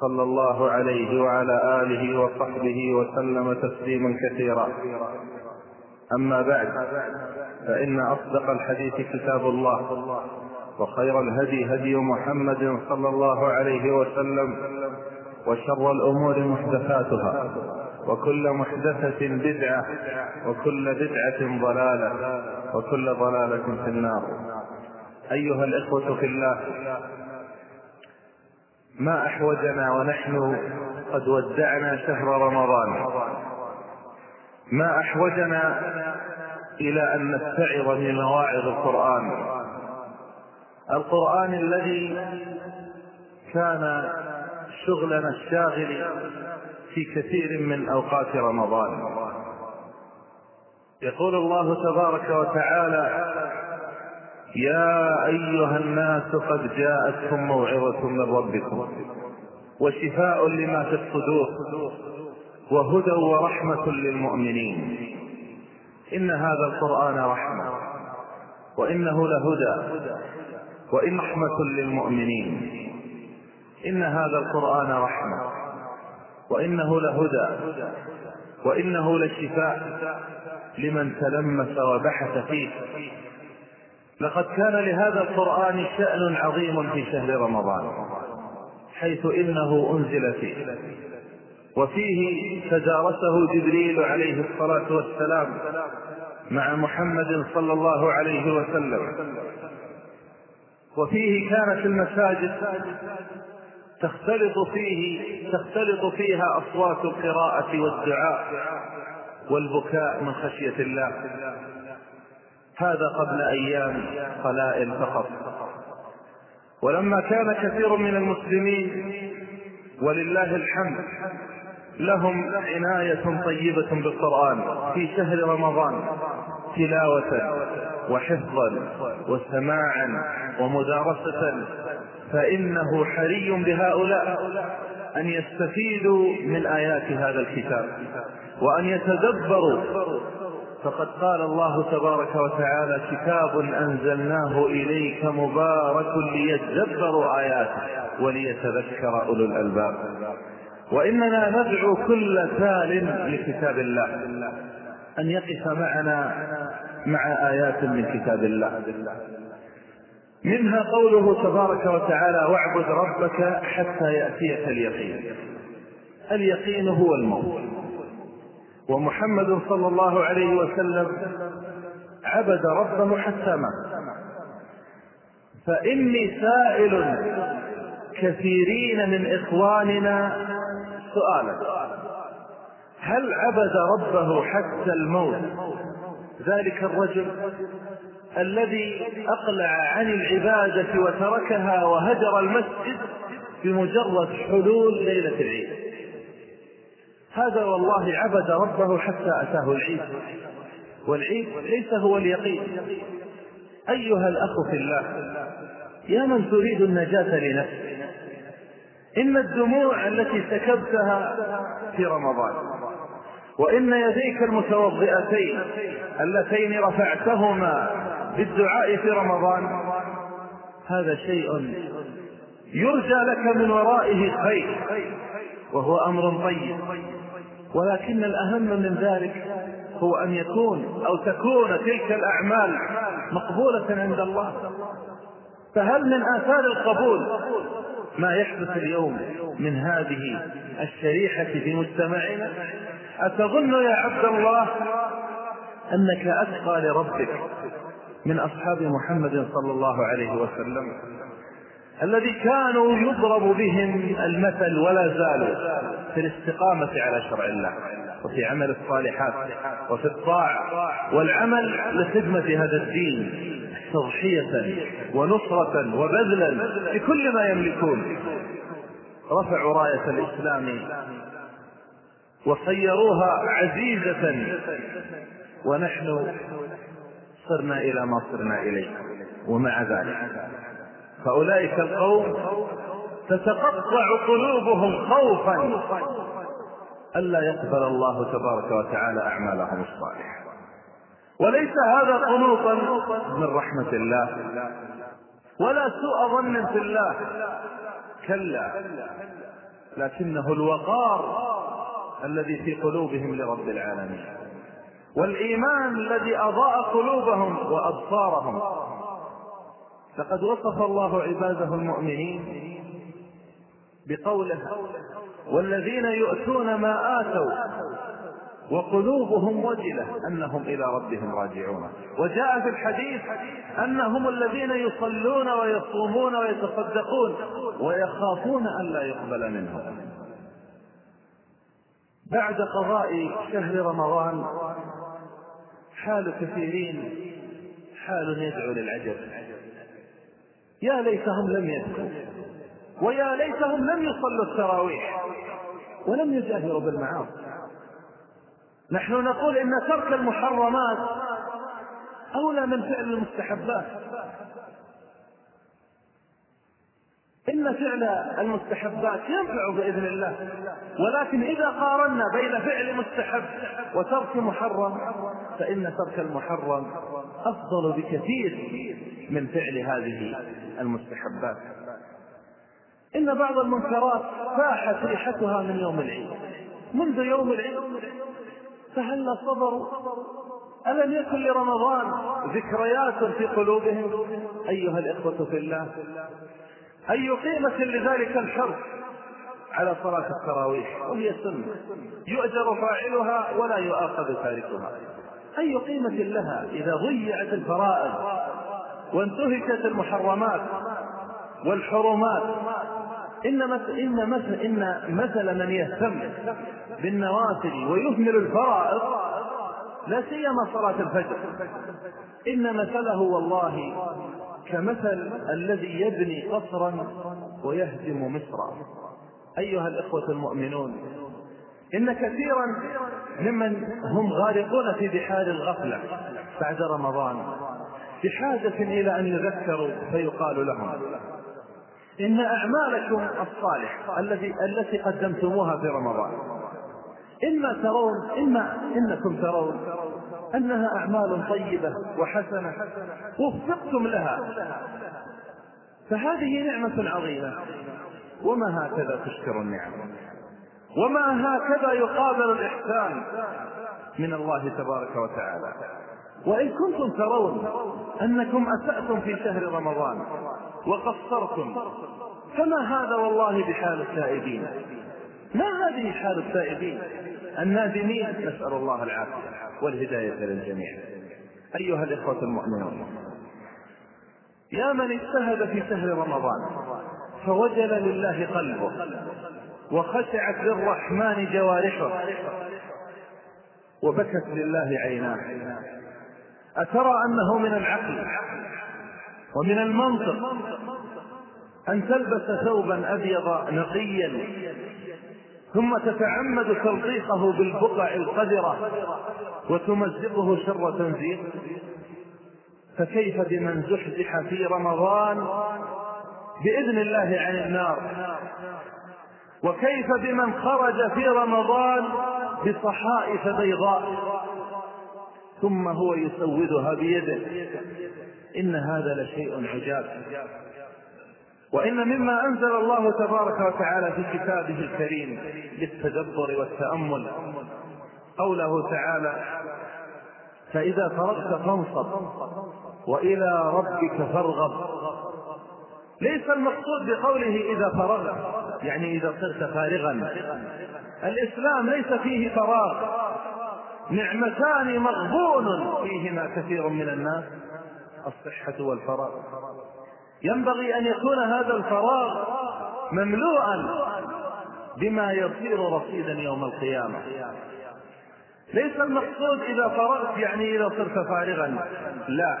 صلى الله عليه وعلى آله وصحبه وسلم تسليما كثيرا. أما بعد فإن أصدق الحديث كتاب الله وخير الهدي هدي محمد صلى الله عليه وسلم وشر الأمور محدثاتها وكل محدثة بدعة وكل بدعة ضلالة وكل ضلالة في النار. أيها الإخوة في الله ما أحوجنا ونحن قد ودعنا شهر رمضان. ما أحوجنا إلى أن نتعظ من مواعظ القرآن. القرآن الذي كان شغلنا الشاغل في كثير من أوقات رمضان. يقول الله تبارك وتعالى يا أيها الناس قد جاءتكم موعظة من ربكم وشفاء لما في الصدور وهدى ورحمة للمؤمنين. إن هذا القرآن رحمة وإنه لهدى وإن رحمة للمؤمنين. إن هذا القرآن رحمة وإنه لهدى وإنه لشفاء لمن تلمس وبحث فيه. لقد كان لهذا القرآن شأن عظيم في شهر رمضان حيث إنه أنزل فيه. وفيه تدارسه جبريل عليه الصلاة والسلام مع محمد صلى الله عليه وسلم. وفيه كانت المساجد تختلط فيه تختلط فيها أصوات القراءة والدعاء والبكاء من خشية الله. هذا قبل أيام قلائل فقط. ولما كان كثير من المسلمين ولله الحمد لهم عناية طيبة بالقرآن في شهر رمضان تلاوة وحفظا وسماعا ومدارسة فإنه حري بهؤلاء أن يستفيدوا من آيات هذا الكتاب وأن يتدبروا فقد قال الله تبارك وتعالى كتاب أنزلناه إليك مبارك ليتدبروا آياته وليتذكر أولو الألباب. وإننا ندعو كل تال لكتاب الله أن يقف معنا مع آيات من كتاب الله. منها قوله تبارك وتعالى واعبد ربك حتى يأتيك اليقين اليقين هو الموت. ومحمد صلى الله عليه وسلم عبد ربه حتى مات. فإني سائل كثيرين من إخواننا سؤالا. هل عبد ربه حتى الموت ذلك الرجل الذي أقلع عن العبادة وتركها وهجر المسجد بمجرد حلول ليلة العيد؟ هذا والله عبد ربه حتى أتاه العيد. والعيد ليس هو اليقين. أيها الأخ في الله يا من تريد النجاة لنفسك إن الدموع التي سكبتها في رمضان وإن يديك المتوضئتين اللتين رفعتهما بالدعاء في رمضان هذا شيء يرجى لك من ورائه خير وهو أمر طيب. ولكن الأهم من ذلك هو أن يكون أو تكون تلك الأعمال مقبولة عند الله. فهل من آثار القبول ما يحدث اليوم من هذه الشريحة في مجتمعنا؟ أتظن يا عبد الله أنك أتقى لربك من أصحاب محمد صلى الله عليه وسلم. الذي كانوا يضرب بهم المثل ولا زالوا في الاستقامة على شرع الله وفي عمل الصالحات وفي الطاعة والعمل لخدمة هذا الدين تضحية ونصرة وبذلا بكل ما يملكون. رفعوا راية الإسلام وصيروها عزيزة. ونحن صرنا إلى ما صرنا إليه ومع ذلك فأولئك القوم تتقطع قلوبهم خوفا. ألا يقبل الله تبارك وتعالى أعمالهم الصالحة. وليس هذا قنوطا من رحمة الله. ولا سوء ظن في الله. كلا. لكنه الوقار الذي في قلوبهم لرب العالمين. والإيمان الذي أضاء قلوبهم وأبصارهم. لقد وصف الله عباده المؤمنين بقوله والذين يؤتون ما آتوا وقلوبهم وجلة أنهم إلى ربهم راجعون. وجاء في الحديث أنهم الذين يصلون ويصومون ويتصدقون ويخافون ألا يقبل منهم. بعد قضاء شهر رمضان حال كثيرين حال يدعو للعجب. يا ليتهم لم يدعوا ويا ليتهم لم يصلوا التراويح. ولم يجاهروا بالمعاصي. نحن نقول إن ترك المحرمات أولى من فعل المستحبات. إن فعل المستحبات ينفع بإذن الله. ولكن إذا قارنا بين فعل مستحب وترك محرم فإن ترك المحرم أفضل بكثير. من فعل هذه المستحبات. إن بعض المنكرات فاحت ريحتها من يوم العيد. منذ يوم العيد فهل صبروا ألم يكن لرمضان ذكريات في قلوبهم؟ أيها الإخوة في الله أي قيمة لذلك الحرص على صلاة التراويح؟ وهي سنة. يؤجر فاعلها ولا يؤاخذ تاركها. أي قيمة لها إذا ضيعت الفرائض وانتهكت المحرمات والحرمات. إن مثل إن مثل إن مثل من يهتم بالنوافل ويهمل الفرائض لا سيما صلاة الفجر. إن مثله والله كمثل الذي يبني قصرا ويهدم مصرا. أيها الإخوة المؤمنون إن كثيرا ممن هم غارقون في بحار الغفلة بعد رمضان. بحاجة إلى أن يذكروا فيقال لهم. إن أعمالكم الصالحة التي التي قدمتموها في رمضان. إما ترون إما إنكم ترون أنها أعمال طيبة وحسنة وفقتم لها. فهذه نعمة عظيمة. وما هكذا تشكر النعمة؟ وما هكذا يقابل الإحسان من الله تبارك وتعالى. وإن كنتم ترون أنكم أسأتم في شهر رمضان وقصرتم فما هذا والله بحال التائبين ما هذه حال التائبين النادمين نسأل الله العافية والهداية للجميع. أيها الإخوة المؤمنون يا من اجتهد في شهر رمضان فوجل لله قلبه وخشعت للرحمن جوارحه وبكت لله عيناه. أترى أنه من العقل ومن المنطق أن تلبس ثوبا أبيض نقيا ثم تتعمد تلطيقه بالبقع القذرة وتمزقه شر تنزيق فكيف بمن زحزح في رمضان بإذن الله عن النار؟ وكيف بمن خرج في رمضان بصحائف بيضاء؟ ثم هو يسودها بيده. إن هذا لشيء عجاب. وإن مما أنزل الله تبارك وتعالى في كتابه الكريم للتدبر والتأمل قوله تعالى فإذا فرغت فانصب وإلى ربك فارغب. ليس المقصود بقوله إذا فرغت يعني إذا صرت فارغا. الإسلام ليس فيه فراغ. نعمتان مغبون فيهما كثير من الناس. الصحة والفراغ. ينبغي أن يكون هذا الفراغ مملوءا بما يصير رصيدا يوم القيامة. ليس المقصود إذا فرغت يعني إذا صرت فارغا. لا.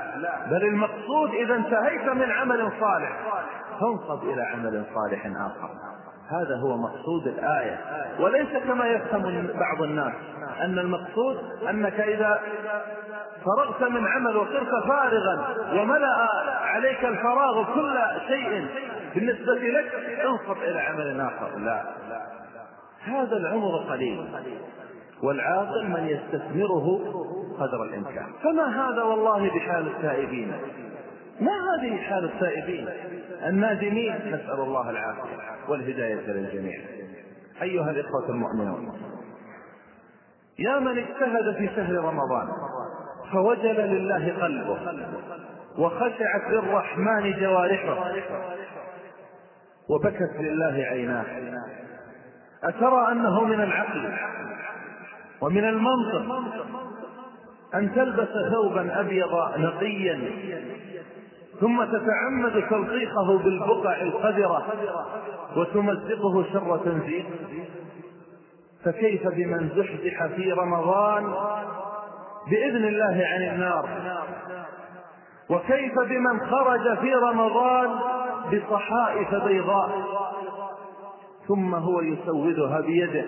بل المقصود إذا انتهيت من عمل صالح. فانصب إلى عمل صالح آخر. هذا هو مقصود الآية. وليس كما يفهم بعض الناس أن المقصود أنك إذا فرغت من عمل وصرت فارغا وملأ عليك الفراغ كل شيء بالنسبة لك انصب إلى عمل آخر. لا. هذا العمر قليل. والعاقل من يستثمره قدر الإمكان. فما هذا والله بحال التائبين؟ ما هذه حال التائبين؟ النادمين نسأل الله العافية والهداية للجميع. أيها الإخوة المؤمنون يا من اجتهد في شهر رمضان فوجل لله قلبه وخشعت للرحمن جوارحه وبكت لله عيناه. أترى أنه من العقل ومن المنطق أن تلبس ثوبا أبيض نقيا ثم تتعمد تلطيخه بالبقع القذرة وتمزقه شر تنزيق. فكيف بمن زحزح في رمضان بإذن الله عن النار؟ وكيف بمن خرج في رمضان بصحائف بيضاء؟ ثم هو يسودها بيده.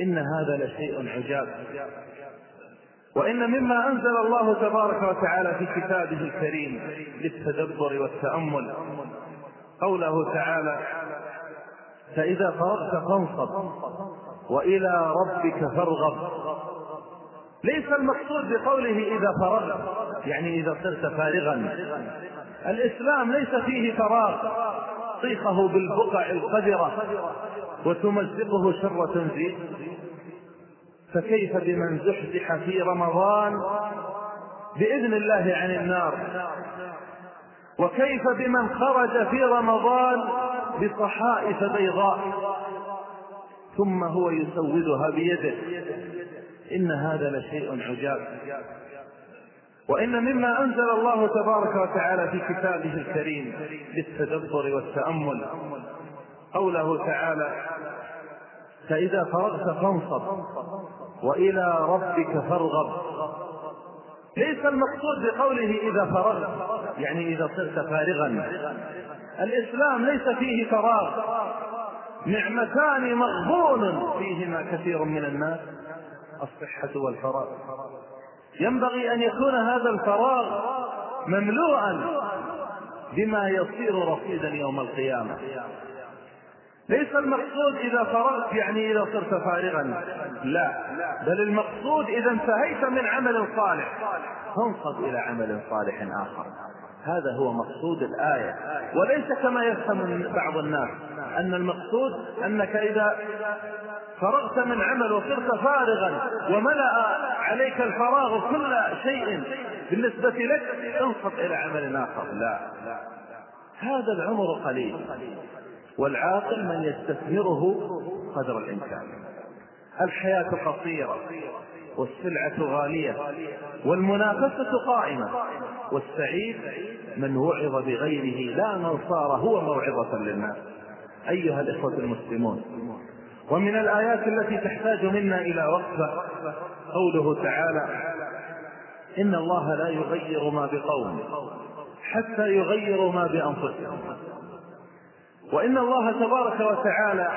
إن هذا لشيء عجاب. وإن مما أنزل الله تبارك وتعالى في كتابه الكريم للتدبر والتأمل قوله تعالى فإذا فرغت فانصب وإلى ربك فارغب. ليس المقصود بقوله إذا فرغت يعني إذا صرت فارغا. الإسلام ليس فيه فراغ. طيخه بالبقع القذرة وتمزقه شر تنزيل فكيف بمن زحزح في رمضان؟ بإذن الله عن النار. وكيف بمن خرج في رمضان؟ بصحائف بيضاء. ثم هو يسودها بيده. إن هذا لشيء عجاب. وإن مما أنزل الله تبارك وتعالى في كتابه الكريم للتدبر والتأمل قوله تعالى فإذا فرغت فانصب. وإلى ربك فارغب. ليس المقصود بقوله إذا فرغت يعني إذا صرت فارغا. الإسلام ليس فيه فراغ. نعمتان مغبون فيهما كثير من الناس. الصحة والفراغ. ينبغي أن يكون هذا الفراغ مملوءا بما يصير رصيدا يوم القيامة. ليس المقصود إذا فرغت يعني إذا صرت فارغا. لا. بل المقصود إذا انتهيت من عمل صالح. فانصب إلى عمل صالح آخر. هذا هو مقصود الآية. وليس كما يفهم بعض الناس أن المقصود أنك إذا فرغت من عمل وصرت فارغا وملأ عليك الفراغ كل شيء بالنسبة لك انصب إلى عمل آخر. لا. هذا العمر قليل. والعاقل من يستثمره قدر الإمكان. الحياة قصيرة والسلعة غالية والمنافسة قائمة والسعيد من وعظ بغيره لا من صار هو موعظة للناس. أيها الإخوة المسلمون ومن الآيات التي تحتاج منا إلى وقفة قوله تعالى إن الله لا يغير ما بقوم حتى يغيروا ما بأنفسهم. وإن الله تبارك وتعالى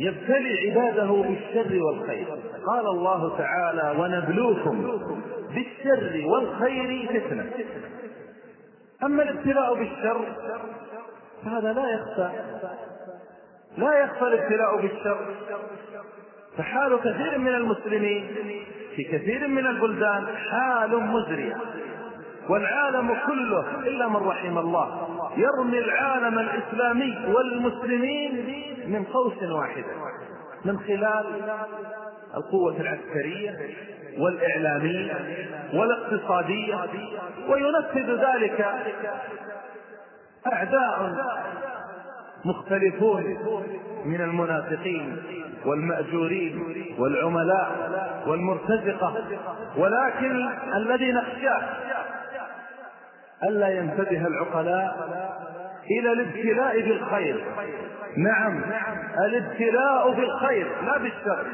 يبتلي عباده بالشر والخير. قال الله تعالى ونبلوكم بالشر والخير فتنة. أما الابتلاء بالشر فهذا لا يخفى لا يخفى الابتلاء بالشر. فحال كثير من المسلمين في كثير من البلدان حال مزرية. والعالم كله إلا من رحم الله. يرمي العالم الإسلامي والمسلمين من قوس واحدة من خلال القوة العسكرية والإعلامية والاقتصادية وينفذ ذلك أعداء مختلفون من المنافقين والمأجورين والعملاء والمرتزقة ولكن الذي نخشاه ألا ينتبه العقلاء إلى الابتلاء بالخير نعم الابتلاء بالخير لا بالشر.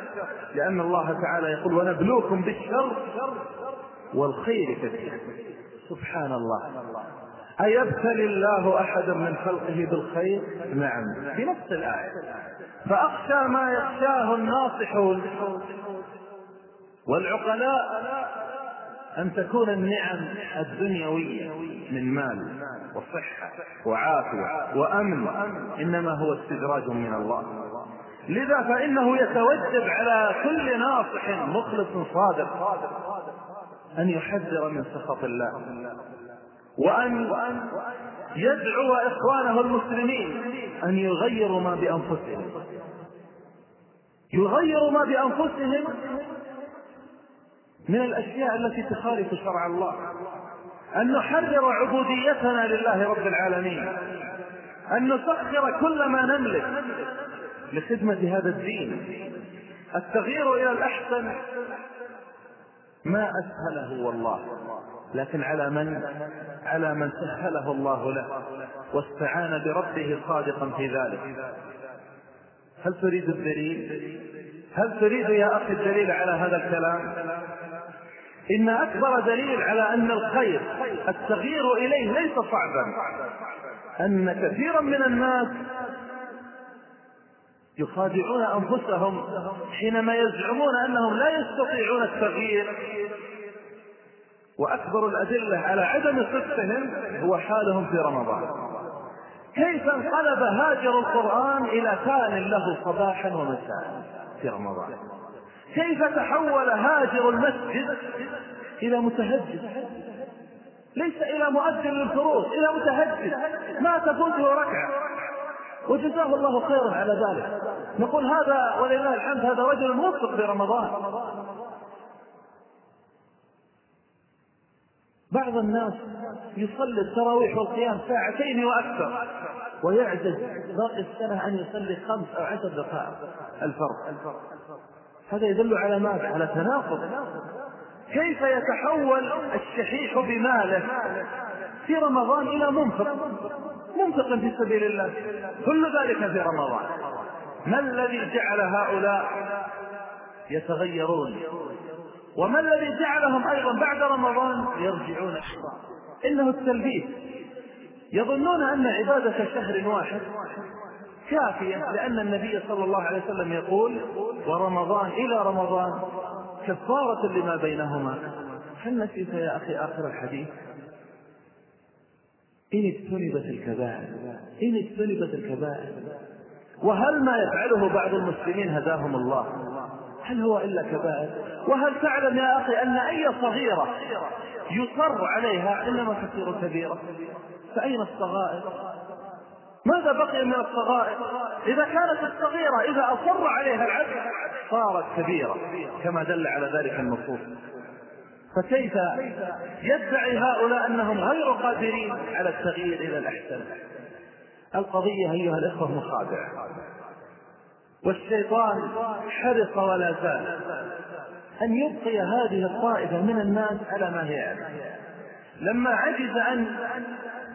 لأن الله تعالى يقول ونبلوكم بالشر والخير كثير. سبحان الله. أيبتلي الله أحدا من خلقه بالخير؟ نعم. في نفس الآية. فأخشى ما يخشاه الناصحون. والعقلاء أن تكون النعم الدنيوية من مال وصحة وعافية وأمن إنما هو استدراج من الله. لذا فإنه يتوجب على كل ناصح مخلص صادق أن يحذر من سخط الله وأن يدعو إخوانه المسلمين أن يغيروا ما بأنفسهم. يغيروا ما بأنفسهم من الأشياء التي تخالف شرع الله. أن نحرر عبوديتنا لله رب العالمين. أن نسخر كل ما نملك لخدمة هذا الدين. التغيير إلى الأحسن ما أسهله والله. لكن على من؟ على من سهله الله له واستعان بربه صادقا في ذلك. هل تريد الدليل؟ هل تريد يا أخي الدليل على هذا الكلام؟ إن أكبر دليل على أن الخير التغيير إليه ليس صعبا أن كثيرا من الناس يخادعون أنفسهم حينما يزعمون أنهم لا يستطيعون التغيير. وأكبر الأدلة على عدم صدقهم هو حالهم في رمضان. كيف انقلب هاجر القرآن إلى كان له صباحا ومساء في رمضان؟ كيف تحول هاجر المسجد إلى متهجد؟ ليس إلى مؤذن للفروض إلى متهجد. ما تفوته ركعة وجزاه الله خيرا على ذلك. نقول هذا ولله الحمد هذا رجل موفق في رمضان بعض الناس يصلي التراويح والقيام ساعتين وأكثر ويعجز باقي السنة أن يصلي خمس أو عشر دقائق الفرق هذا يدل على ماذا؟ على تناقض. كيف يتحول الشحيح بماله في رمضان إلى منفق؟ منفق في سبيل الله. كل ذلك في رمضان. ما الذي جعل هؤلاء يتغيرون؟ وما الذي جعلهم أيضا بعد رمضان يرجعون؟ إنه التلبيس. يظنون أن عبادة شهر واحد كافية لأن النبي صلى الله عليه وسلم يقول ورمضان إلى رمضان كفارة لما بينهما. هل نسيت يا أخي آخر الحديث؟ إن اجتنبت الكبائر إن اجتنبت الكبائر. وهل ما يفعله بعض المسلمين هداهم الله؟ هل هو إلا كبائر؟ وهل تعلم يا أخي أن أي صغيرة يصر عليها إنما تصير كبيرة؟ فأين الصغائر؟ ماذا بقي من الصغائر؟ إذا كانت الصغيرة إذا أصر عليها العبد صارت كبيرة كما دل على ذلك النصوص. فكيف يدعي هؤلاء أنهم غير قادرين على التغيير إلى الأحسن؟ القضية أيها الإخوة مخادعة. والشيطان حرص ولا زال أن يبقي هذه الطائفة من الناس على ما هي عليه. لما عجز أن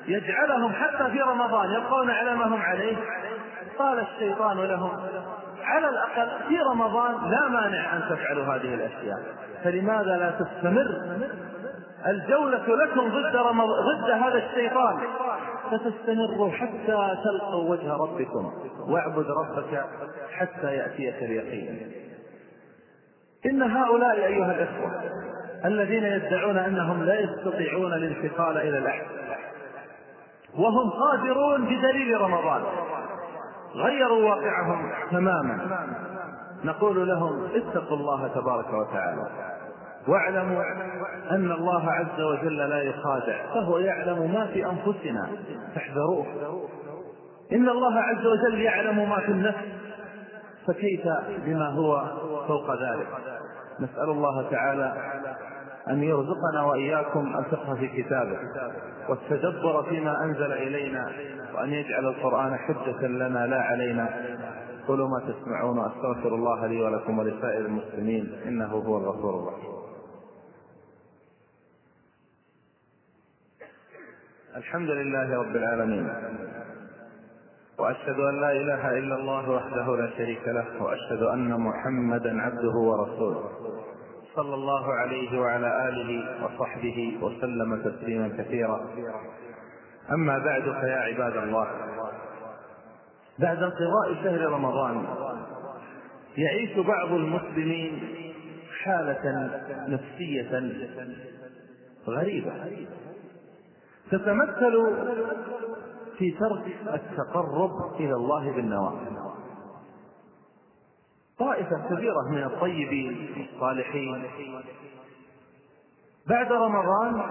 يجعلهم حتى في رمضان يبقون على ما هم عليه. قال الشيطان لهم على الأقل في رمضان لا مانع أن تفعلوا هذه الأشياء. فلماذا لا تستمر؟ الجولة لكم ضد ضد هذا الشيطان. فتستمروا حتى تلقوا وجه ربكم. واعبد ربك حتى يأتيك اليقين. إن هؤلاء أيها الإخوة الذين يدعون أنهم لا يستطيعون الانتقال إلى الأحسن وهم قادرون بدليل رمضان. غيروا واقعهم تماما. نقول لهم اتقوا الله تبارك وتعالى. واعلموا أن الله عز وجل لا يخادع فهو يعلم ما في أنفسنا. فاحذروه. إن الله عز وجل يعلم ما في النفس فكيف بما هو فوق ذلك؟ نسأل الله تعالى أن يرزقنا وإياكم الفقه في كتابه والتدبر فيما أنزل إلينا وأن يجعل القرآن حجة لنا لا علينا. قولوا ما تسمعون وأستغفر الله لي ولكم ولسائر المسلمين إنه هو الغفور الرحيم. الحمد لله رب العالمين وأشهد أن لا إله إلا الله وحده لا شريك له وأشهد أن محمدا عبده ورسوله. صلى الله عليه وعلى آله وصحبه وسلم تسليما كثيرا. أما بعد فيا عباد الله بعد انقضاء شهر رمضان يعيش بعض المسلمين حالة نفسية غريبة. تتمثل في ترك التقرب إلى الله بالنوافل طائفة كبيرة من الطيبين الصالحين. بعد رمضان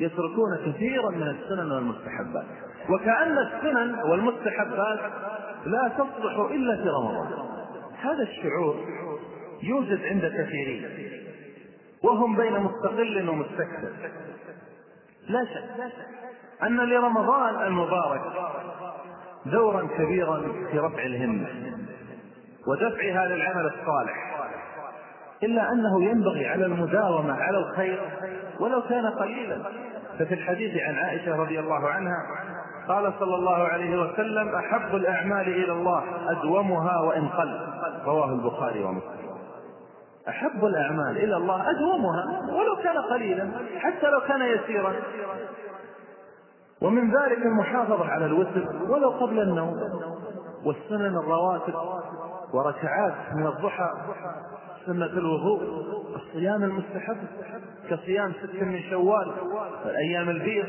يتركون كثيرا من السنن والمستحبات. وكأن السنن والمستحبات لا تصلح إلا في رمضان. هذا الشعور يوجد عند كثيرين. وهم بين مستقل ومستكثر. لا شك أن لرمضان المبارك دورا كبيرا في رفع الهمة. ودفعها للعمل الصالح. إلا أنه ينبغي على المداومة على الخير ولو كان قليلا. ففي الحديث عن عائشة رضي الله عنها قال صلى الله عليه وسلم أحب الأعمال إلى الله أدومها وإن قل. رواه البخاري ومسلم. أحب الأعمال إلى الله أدومها ولو كان قليلا حتى لو كان يسيرا. ومن ذلك المحافظة على الوتر ولو قبل النوم. والسنن الرواتب وركعات من الضحى سنة الوضوء. الصيام المستحب كصيام ست من شوال الأيام البيض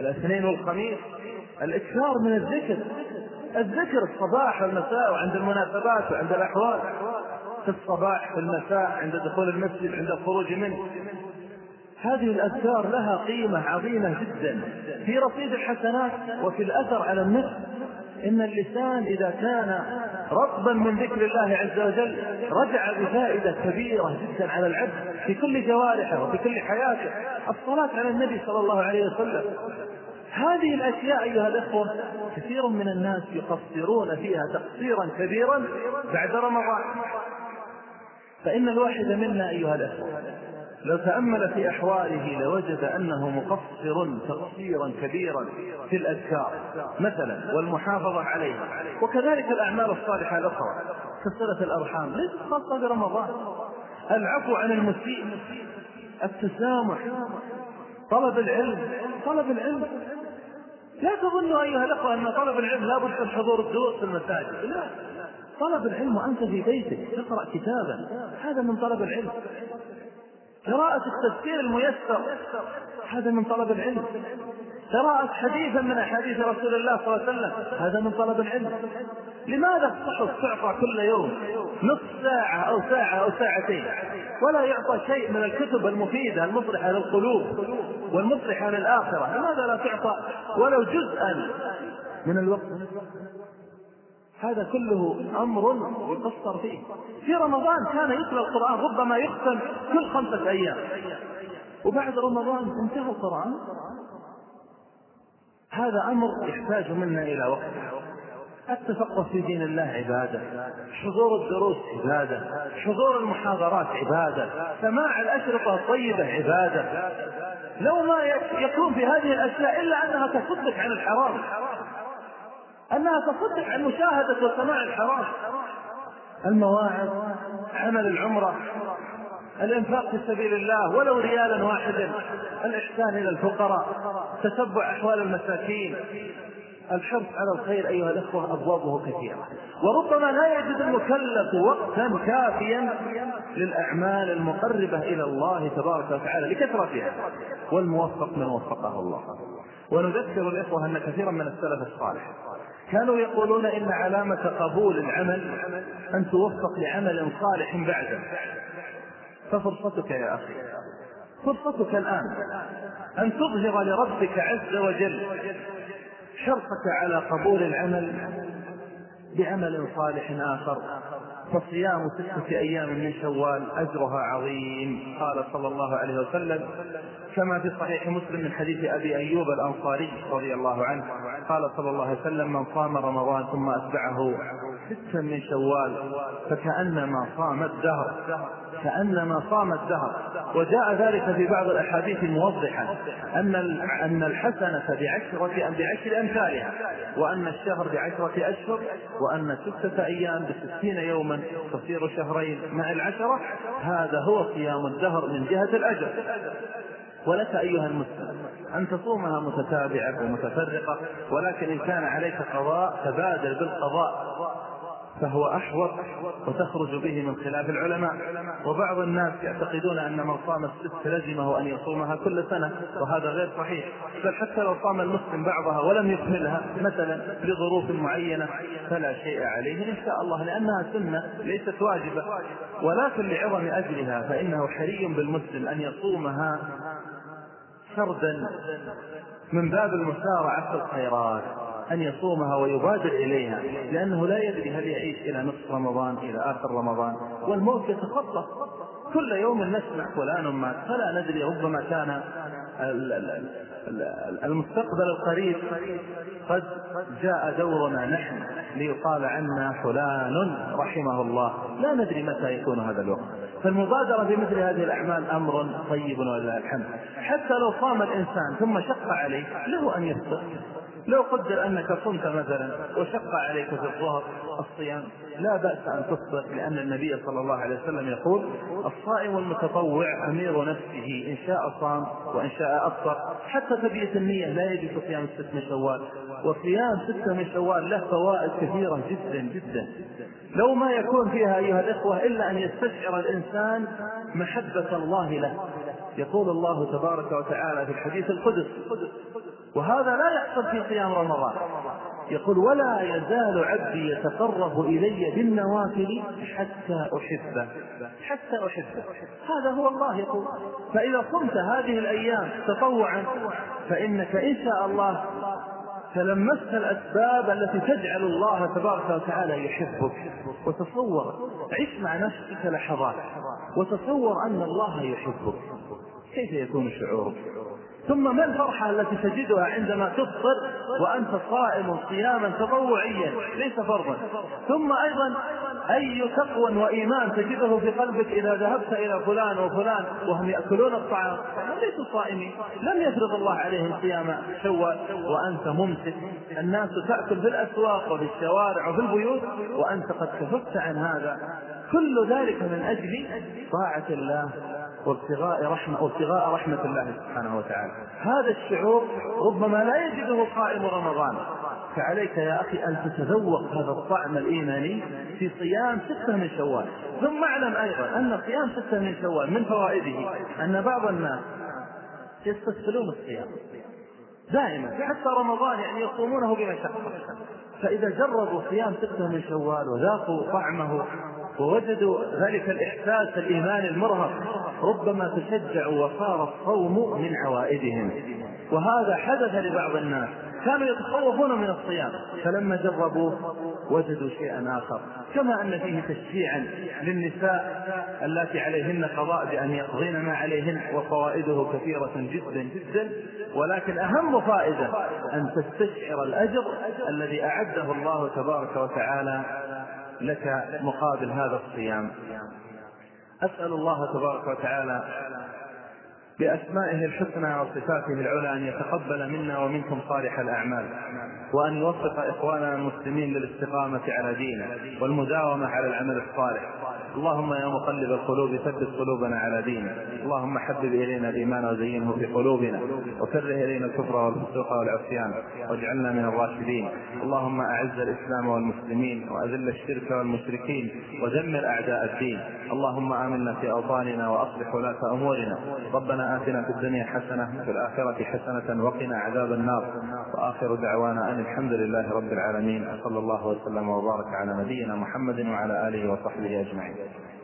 الاثنين والخميس. الإكثار من الذكر الذكر الصباح والمساء وعند المناسبات وعند الأحوال. في الصباح في المساء عند دخول المسجد عند الخروج منه. هذه الأذكار لها قيمة عظيمة جدا في رصيد الحسنات وفي الأثر على النفس. إن اللسان إذا كان رطبا من ذكر الله عز وجل رجع بفائدة كبيرة جدا على العبد في كل جوارحه وفي كل حياته. الصلاة على النبي صلى الله عليه وسلم. هذه الأشياء أيها الأخوة كثير من الناس يقصرون فيها تقصيرا كبيرا بعد رمضان. فإن الواحد منا أيها الأخوة لو تأمل في أحواله لوجد أنه مقصر تقصيرا كبيرا في الأذكار مثلا والمحافظة عليها وكذلك الأعمال الصالحة الأخرى. كصلة الأرحام ليست خاصة برمضان العفو عن المسيء. التسامح. طلب العلم. طلب العلم. لا تظنوا أيها الأخوة أن طلب العلم لا بد من حضور الدروس في المساجد. لا. طلب العلم وأنت في بيتك تقرأ كتابا. هذا من طلب العلم. قراءة التفسير الميسر. هذا من طلب العلم. قراءة حديثا من أحاديث رسول الله صلى الله عليه وسلم. هذا من طلب العلم. لماذا الصحف تعطى كل يوم نصف ساعة أو ساعة أو ساعتين؟ ولا يعطى شيء من الكتب المفيدة المصلحة للقلوب والمصلحة للآخرة. لماذا لا تعطى ولو جزءا من الوقت؟ هذا كله أمر يقصر فيه. في رمضان كان يتلى القرآن ربما يختم كل خمسة أيام. وبعد رمضان انتهى القرآن. هذا أمر يحتاج منا إلى وقت. التفقه في دين الله عبادة. حضور الدروس عبادة. حضور المحاضرات عبادة. سماع الأشرطة الطيبة عبادة. لو ما يكون في هذه الأشياء إلا أنها تصدك عن الحرام. أنها تصدق عن مشاهدة وسماع الحرام المواعظ عمل العمرة الإنفاق في سبيل الله ولو ريالا واحدا الإحسان إلى الفقراء تتبع أحوال المساكين. الحرص على الخير أيها الأخوة أبوابه كثيرة. وربما لا يجد المكلف وقتا كافيا للأعمال المقربة إلى الله تبارك وتعالى لكثرتها. والموفق من وفقه الله. ونذكر الإخوة أن كثيرا من السلف الصالح كانوا يقولون إن علامة قبول العمل أن توفق لعمل صالح بعده. ففرصتك يا أخي فرصتك الآن أن تظهر لربك عز وجل حرصك على قبول العمل بعمل صالح آخر. فصيام ستة أيام من شوال أجرها عظيم. قال صلى الله عليه وسلم كما في صحيح مسلم من حديث أبي أيوب الأنصاري رضي الله عنه قال صلى الله عليه وسلم من صام رمضان ثم أتبعه ستا من شوال فكأنما صام الدهر كأنما صام الدهر وجاء ذلك في بعض الأحاديث موضحا أن أن الحسنة بعشرة بعشر أمثالها وأن الشهر بعشرة أشهر وأن ستة أيام بستين يوما تصير شهرين مع العشرة. هذا هو صيام الدهر من جهة الأجر. ولك أيها المسلم أن تصومها متتابعة ومتفرقة ولكن إن كان عليك قضاء تبادر بالقضاء. فهو أحوط وتخرج به من خلاف العلماء. وبعض الناس يعتقدون أن من صام الست لزمه أن يصومها كل سنة وهذا غير صحيح. بل حتى لو صام المسلم بعضها ولم يكملها مثلا لظروف معينة فلا شيء عليه إن شاء الله لأنها سنة ليست واجبة. ولكن لعظم أجلها فإنه حري بالمسلم أن يصومها فردا من باب المسارعة في الخيرات. أن يصومها ويبادر إليها لأنه لا يدري هل يعيش إلى نصف رمضان إلى آخر رمضان. والموت يتخطى كل يوم نسمع فلان مات. فلا ندري ربما كان المستقبل القريب. قد جاء دورنا نحن ليقال عنا فلان رحمه الله. لا ندري متى يكون هذا الوقت. فالمبادرة بمثل هذه الأعمال أمر طيب ولله الحمد. حتى لو صام الإنسان ثم شق عليه له أن يفطر لو قدر أنك صمت مثلا وشق عليك في الظهر الصيام لا بأس أن تفطر لأن النبي صلى الله عليه وسلم يقول الصائم المتطوع أمير نفسه إن شاء صام وإن شاء أفطر حتى تبية النية لا يجب صيام ست من شوال. وصيام ستة من شوال له فوائد كثيرة جدا جدا. لو ما يكون فيها أيها الإخوة إلا أن يستشعر الإنسان محبة الله له. يقول الله تبارك وتعالى في الحديث القدس وهذا لا يحصل في صيام رمضان. يقول ولا يزال عبدي يتقرب إلي بالنوافل حتى أحبه حتى أحبه. هذا هو الله يقول. فإذا صمت هذه الأيام تطوعا فإنك إن شاء الله تلمست الأسباب التي تجعل الله تبارك وتعالى يحبك. وتصور عش مع نفسك لحظات وتصور أن الله يحبك. كيف يكون شعورك ثم ما الفرحة التي تجدها عندما تفطر وأنت صائم صياما تطوعيا؟ ليس فرضا. ثم أيضا أي تقوى وإيمان تجده في قلبك؟ إذا ذهبت إلى فلان وفلان وهم يأكلون الطعام ليسوا صائمين. لم يفرض الله عليهم صيام شوال وأنت ممسك. الناس تأكل في الأسواق وفي الشوارع وفي البيوت وأنت قد كففت عن هذا. كل ذلك من أجل طاعة الله. وابتغاء رحمة وابتغاء رحمة الله سبحانه وتعالى. هذا الشعور ربما لا يجده قائم رمضان. فعليك يا أخي أن تتذوق هذا الطعم الإيماني في صيام ستة من شوال. ثم اعلم أيضا أن صيام ستة من شوال من فوائده أن بعض الناس يستسهلون الصيام. دائما حتى رمضان يعني يصومونه بمشقة. فإذا جربوا صيام ستة من شوال وذاقوا طعمه ووجدوا ذلك الإحساس الإيماني المرهق ربما تشجعوا وصار الصوم من عوائدهم. وهذا حدث لبعض الناس. كانوا يتخوفون من الصيام. فلما جربوه وجدوا شيئا آخر. كما أن فيه تشجيعا للنساء اللاتي عليهن قضاء بأن يقضين ما عليهن وفوائده كثيرة جدا جدا. ولكن أهم فائدة أن تستشعر الأجر الذي أعده الله تبارك وتعالى لك مقابل هذا الصيام. أسأل الله تبارك وتعالى بأسمائه الحسنى وصفاته العلى أن يتقبل منا ومنكم صالح الأعمال وأن يوفق إخواننا المسلمين للاستقامة على دينه والمداومة على العمل الصالح. اللهم يا مقلب القلوب ثبت قلوبنا على دينك. اللهم حبب إلينا الإيمان وزينه في قلوبنا. وكره إلينا الكفر والفسوق والعصيان. واجعلنا من الراشدين. اللهم أعز الإسلام والمسلمين وأذل الشرك والمشركين ودمر أعداء الدين. اللهم آمنا في أوطاننا وأصلح ولاة أمورنا. ربنا آتنا في الدنيا حسنة وفي الآخرة حسنة وقنا عذاب النار. وآخر دعوانا أن الحمد لله رب العالمين. وصلى الله وسلم وبارك على نبينا محمد وعلى آله وصحبه أجمعين. Thank you.